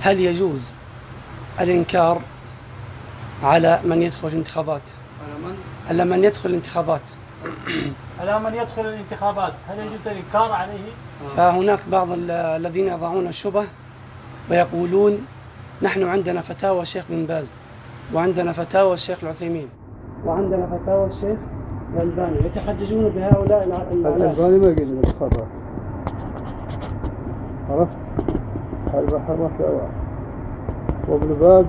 هل يجوز الإنكار على من يدخل الانتخابات؟ على من؟ على من يدخل الانتخابات. على من يدخل الانتخابات. هل يجوز الإنكار عليه؟ فهناك بعض ال- الذين يضعون الشبه ويقولون نحن عندنا فتاوى الشيخ بن باز وعندنا فتاوى الشيخ العثيمين وعندنا فتاوى الشيخ الألباني. يتحججون بهؤلاء الألباني ما يجوز الانتخابات. عرفت؟ البحر فتاوى وابن باز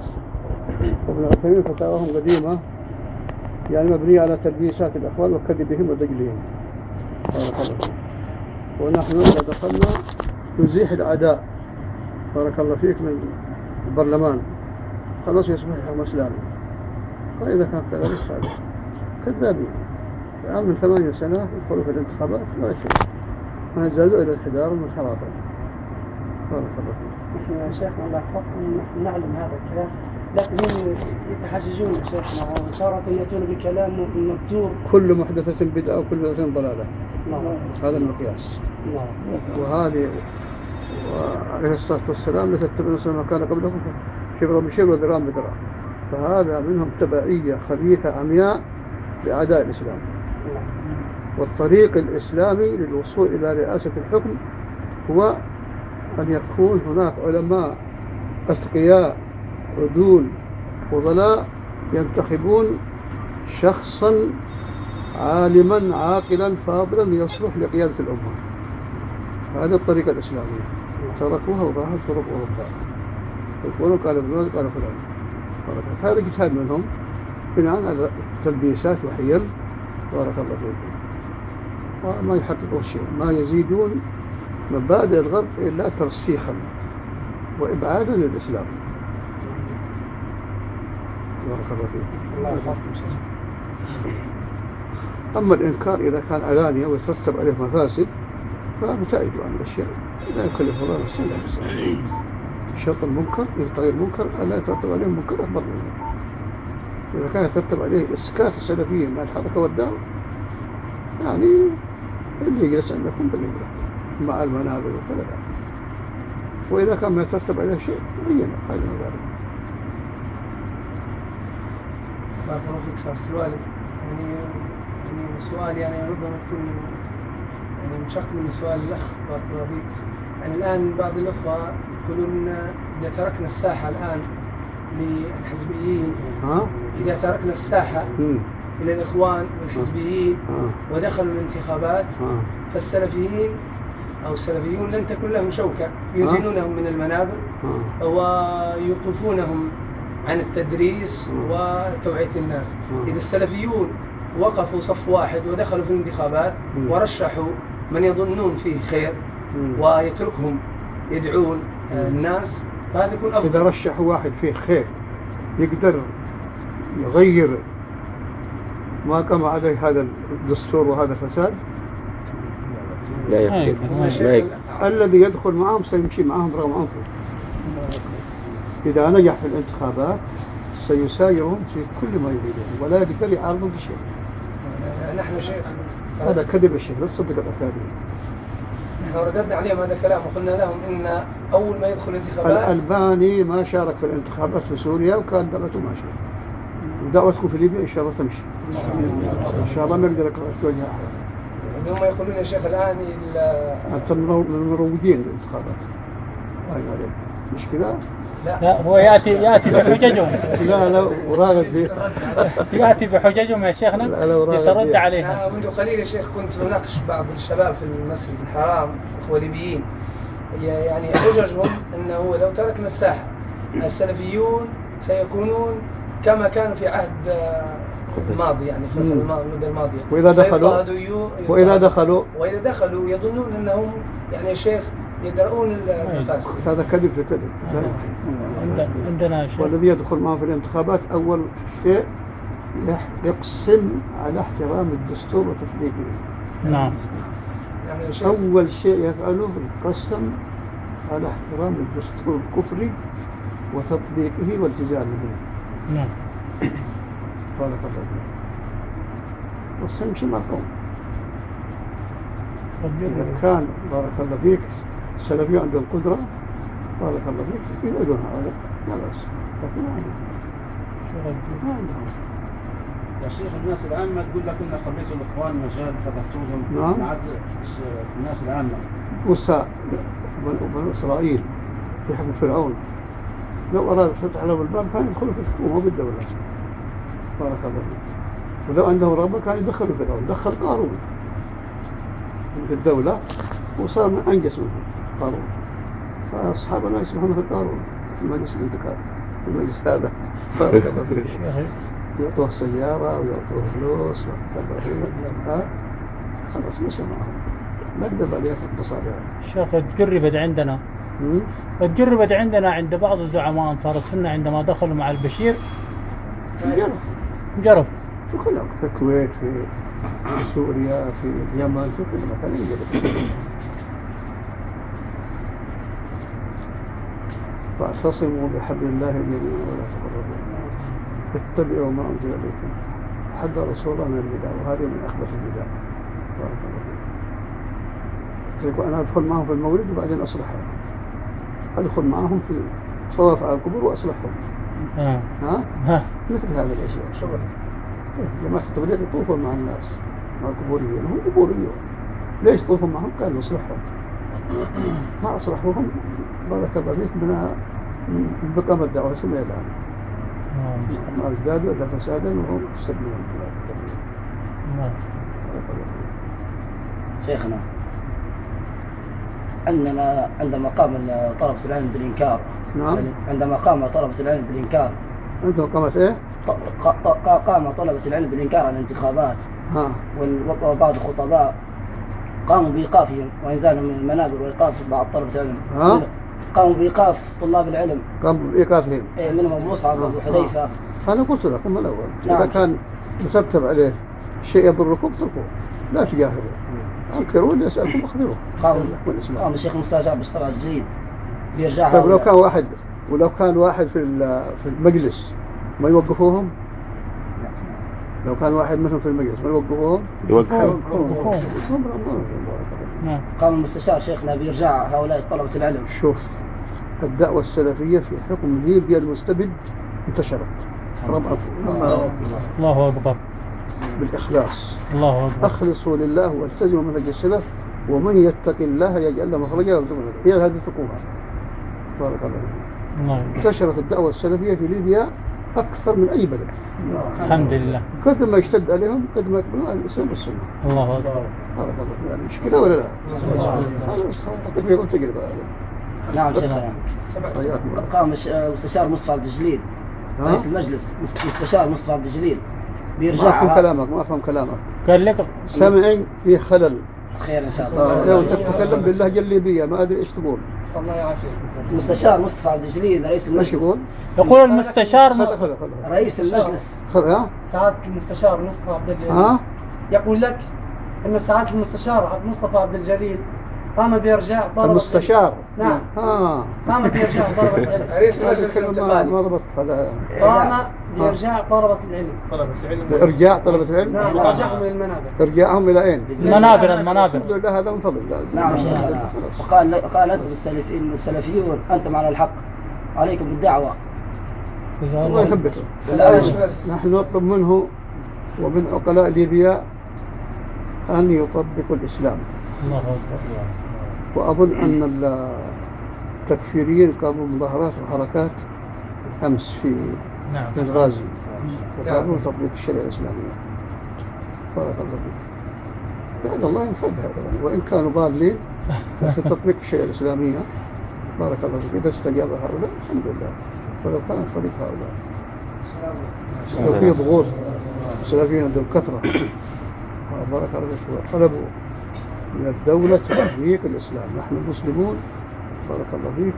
وابن عثيمين فتاواهم قديمة يعني مبنية على تلبيسات الأخوان وكذبهم ودجلهم. بارك الله فيك ونحن إذا دخلنا نزيح الأعداء. بارك الله فيك من البرلمان. خلاص يصبح حكم إسلامي وإذا كان كذلك فعلا كذابين. الآن من ثمانية سنة يدخلوا في الانتخابات ولا شيء ما يزالوا إلى الحدار والحرابة بارك الله فيك. نحن يا شيخنا الله يحفظكم نحن نعلم هذا الكلام. لكن يتحججون يا شيخنا وتارة يأتون بكلام مبتور كل محدثة بدعة وكل بدعة ضلالة. نعم. هذا المقياس. نعم. وهذه وعليه الصلاة والسلام لا تتبعون سنة ما كان قبلكم شبرا بشبر وذراعا بذراع فهذا منهم تبعية خبيثة عمياء لأعداء الإسلام. نعم. والطريق الإسلامي للوصول إلى رئاسة الحكم هو أن يكون هناك علماء أتقياء عدول فضلاء ينتخبون شخصا عالما عاقلا فاضلا يصلح لقيادة الأمة. هذه الطريقة الإسلامية. تركوها وراحوا طرق أوروبا يقولون قال فلان قال فلان. هذا اجتهاد منهم. بناء على تلبيسات وحيل. بارك الله فيكم. وما يحققون شيء ما يزيدون مبادئ الغرب إلا ترسيخا وإبعادا للإسلام. بارك الله فيكم الله يحفظكم شيخ. أما الإنكار إذا كان علانية ويترتب عليه مفاسد فابتعدوا عن الأشياء. لا يكلف الله نفسا إلا وسعها. شرط المنكر يبتغي المنكر ألا يترتب عليه منكر أكبر منه. وإذا كان يترتب عليه إسكات السلفيين مع الحركة والدعوة يعني اللي يجلس عندكم بالإنكار مع المنابر وكذا. وإذا كان ما يترتب عليه شيء بينا خير من ذلك. بارك الله فيك سماحة الوالد يعني يعني سؤال يعني ربما يكون يعني منشق من سؤال الأخ بارك الله فيك. يعني الآن بعض الأخوة يقولون إذا تركنا الساحة الآن للحزبيين ها؟ إذا تركنا الساحة مم. إلى الإخوان والحزبيين ودخلوا الانتخابات فالسلفيين أو السلفيون لن تكون لهم شوكة يزيلونهم من المنابر ها ويوقفونهم عن التدريس وتوعية الناس مم. إذا السلفيون وقفوا صف واحد ودخلوا في الانتخابات. ورشحوا من يظنون فيه خير. ويتركهم يدعون آه، الناس فهذا يكون إذا أفضل رشحوا واحد فيه خير يقدر يغير ما قام عليه هذا الدستور وهذا الفساد لا شيخ يمكن. الذي يدخل معهم سيمشي معهم رغم أنفه إذا نجح في الانتخابات سيسايرهم في كل ما يريدون ولا يقدر يعارضهم بشيء نحن شيخ. هذا كذب الشيء لا تصدق الأكاذيب. نحن رددنا عليهم هذا الكلام وقلنا لهم إن أول ما يدخل الانتخابات الألباني ما شارك في الانتخابات في سوريا وكان دعوته ماشية ودعوتكم في ليبيا إن شاء الله تمشي. إن شاء الله ما يقدر يتوجه أحد يعني هم يقولون يا شيخ الآن من المروجين للانتخابات أي عليك. مش كذا؟ لا. هو ياتي يأتي بحججهم. لا لا وراغب فيه. يأتي بحججهم يا شيخنا لا، لا، وراغب يترد فيها. عليها منذ قليل يا شيخ كنت اناقش بعض الشباب في المسجد الحرام إخوة ليبيين. يعني حججهم إنه لو تركنا الساحة السلفيون سيكونون كما كانوا في عهد آه، الماضي يعني الفترة مم. الماضيه المدة الماضية. وإذا دخلوا- وإذا. دخلوا؟ وإذا دخلوا يظنون أنهم يعني يا شيخ يدرؤون المفاسد هذا كذب في كذب. عند- عندنا شيء. والذي يدخل معه في الانتخابات أول شيء يقسم على احترام الدستور وتطبيقه. نعم. يعني شيخ أول شيء يفعله القسم على احترام الدستور الكفري وتطبيقه والتزامه. نعم. بارك الله فيك وسيمشي مع القوم إذا كان بارك الله فيك السلفيون عندهم قدرة بارك الله فيك يريدون هؤلاء لا بأس. لكن ما عندهم. ما عندهم. يا شيخ الناس العامة تقول لك إن خليتوا الإخوان مجال فتحتوهم نعم. الناس العامة. موسى بنو بنو إسرائيل في حكم فرعون. لو أراد فتح لهم الباب كان يدخلوا في الحكومة بالدولة. بارك الله. فيك ولو عندهم رغبة كان يدخلوا فرعون دخل قارون. في الدولة وصار من أنجس منهم قارون. فأصحابنا يسمحون في قارون في مجلس الانتقال في المجلس هذا. بارك الله. فيك يعطوه السيارة ويعطوه فلوس. ها؟ خلاص مشى معهم ما يقدر بعد يترك مصالحه شيخ تجربت عندنا. مم؟ تجربت عندنا عند بعض الزعماء انصار السنة عندما دخلوا مع البشير. جرب. في كل في الكويت في سوريا في اليمن في كل مكان يجرب. واعتصموا بحبل الله جميعا ولا تفرقوا اتبعوا ما أنزل إليكم. رسول الله من البدع وهذه من أخبث البدع بارك الله فيك. يقول أنا أدخل معهم في المولد وبعدين أصلحهم. أدخل معهم في الطواف على القبور وأصلحهم. آه. ها؟ ها. مثل هذه الأشياء؟ شغل. جماعة التبليغ يطوفون مع الناس مع القبوريين هم قبوريون ليش يطوفون معهم؟ قال نصلحهم ما أصلحوهم؟ بارك الله فيك من من ذقام الدعوه سمع الان. ما ازدادوا إلا فسادا وهم آه. بارك الله فيك. شيخنا عندنا عندما قام طلبة العلم بالإنكار. نعم. عندما قام طلبة العلم بالإنكار. عندهم قامت إيه؟ ق- قام طلبة العلم بالإنكار عن الانتخابات. ها. وبعض الخطباء قاموا بإيقافهم وإنزالهم من المنابر وإيقاف بعض طلبة العلم. ها؟ قاموا بإيقاف طلاب العلم. قاموا بإيقافهم. إيه، منهم أبو مصعب وأبو حذيفة. أنا قلت لكم من الأول إذا نعم. كان يترتب عليه شيء يضركم اتركوه. لا تجاهروا انكروا اللي يسالكم أخبروه. قام الشيخ المستشار باشتراك جديد بيرجع. طيب لو. كان واحد ولو كان واحد في ال- في المجلس ما يوقفوهم؟ لو كان واحد منهم في المجلس ما يوقفوهم. يوقفوهم. نعم. قام المستشار شيخنا بإرجاع هؤلاء طلبة العلم. شوف الدعوة السلفية في حكم ليبيا المستبد انتشرت. ربع الله أكبر. بالإخلاص الله أكبر أخلصوا لله والتزموا منهج السلف ومن يتق الله يجعل له مخرجا ويرزقه. هي هذه تقوها بارك الله فيك. الله أكبر. انتشرت الدعوة السلفية في ليبيا أكثر من أي بلد الحمد لله كثر ما يشتد عليهم قد ما يقبلون الإسلام والسنة الله أكبر بارك الله فيك. يعني مشكلة ولا لا؟ بس تقريبا تجربة نعم شيخنا حياكم الله. قام مستشار مصطفى عبد الجليل؟ رئيس المجلس مست- مستشار مصطفى عبد الجليل ما أفهم بيرجع كلامك ما أفهم كلامك. قال لك سامعين في خلل. خير إن شاء لو الله تتكلم باللهجة الليبية ما أدري إيش تقول. الله يعافيك مستشار مصطفى عبد الجليل رئيس المجلس. يقول؟ يقول المستشار خل مص... خل خل رئيس المجلس. خل ها؟ سعادة المستشار مصطفى عبد الجليل. ها؟ يقول لك أن سعادة المستشار عبد مصطفى عبد الجليل قام بإرجاع طلبة المستشار. نعم. ها قام بإرجاع طلبة العلم. رئيس هذه مجلس الكلمة ما ضبطت هذا قام بإرجاع طلبة العلم. إرجاع طلبة العلم؟ نعم رجعهم إلى المنابر. إرجاعهم إلى أين؟ المنابر المنابر. الحمد لله هذا من فضل. الله نعم شيخنا وقال قال أنتم السلفيين السلفيون أنتم على الحق. عليكم بالدعوة. الله يثبته الآن نحن نطلب منه ومن عقلاء ليبيا أن يطبقوا الإسلام. وأظن أن التكفيريين قاموا بمظاهرات وحركات أمس في نعم. بنغازي يطالبون تطبيق الشريعة الإسلامية. بارك الله فيك. لعل الله ينفذها وإن كانوا ضالين في تطبيق الشريعة الإسلامية. بارك الله فيك. إذا استجاب هؤلاء الحمد لله. ولو كان طريق هؤلاء. لو في ضغوط السلفيين عندهم كثرة. بارك الله فيك. طلبوا من الدولة تطبيق الإسلام. نحن مسلمون بارك الله فيك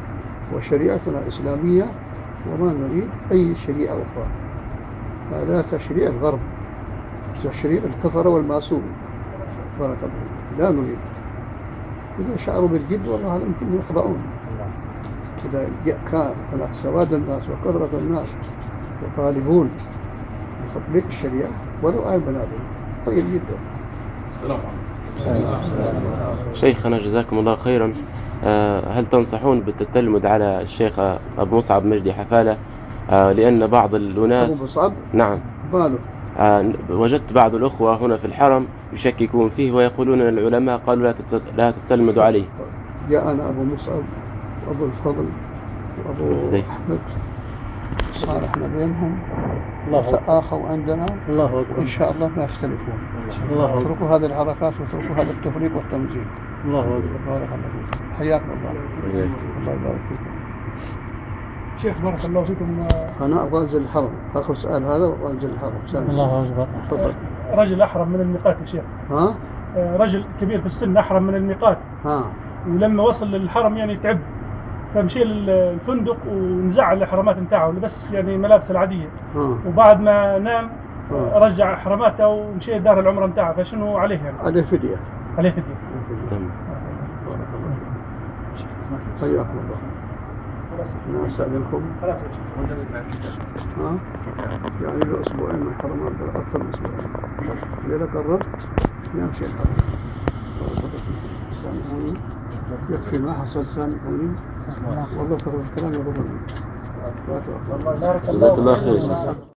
وشريعتنا إسلامية وما نريد أي شريعة أخرى. هذا تشريع الغرب تشريع الكفرة والماسون بارك الله فيك. لا نريد. إذا شعروا بالجد والله أعلم يمكن يخضعون. إذا كان هناك سواد الناس وكثرة الناس يطالبون بتطبيق الشريعة ولو على المنابر طيب جدا. السلام عليكم. شيخنا جزاكم الله خيرا. آه، هل تنصحون بالتتلمذ على الشيخ أبو مصعب مجدي حفالة آه، لأن بعض أبو الناس مصعب؟ نعم. باله. آه، وجدت بعض الأخوة هنا في الحرم يشككون فيه ويقولون أن العلماء قالوا لا تت- لا تتلمذوا عليه. جاءنا أبو مصعب وأبو الفضل وأبو. أحمد. صالحنا بينهم الله تآخوا عندنا الله إن أكبر شاء الله ما يختلفون. الله أكبر. اتركوا هذه الحركات واتركوا هذا التفريق والتمزيق الله أكبر. بارك الله فيكم. حياكم الله. الله يبارك فيكم. شيخ بارك الله فيكم. أنا أبغى أنزل الحرم. آخر سؤال هذا وأبغى أنزل الحرم. سامي الله أكبر. تفضل. رجل أحرم من الميقات يا شيخ. ها؟ آه، رجل كبير في السن أحرم من الميقات. ها. ولما وصل للحرم يعني تعب. فمشي للفندق ونزع الإحرامات نتاعه ولبس يعني ملابس العادية. ها وبعد ما نام ها. رجع إحراماته ومشي دار العمرة نتاعه. فشنو عليه يعني؟ عليه فدية. عليه فدية. تمام. بارك الله فيكم حياكم الله. أنا أستأذنكم خلاص. ها؟ يعني له أسبوعين من الحرم أكثر أكثر من أسبوعين. إذا قررت نمشي الحرم بارك يكفي ما حصل سامحوني والله كثر الكلام لا تؤاخذوني. جزاك الله خير.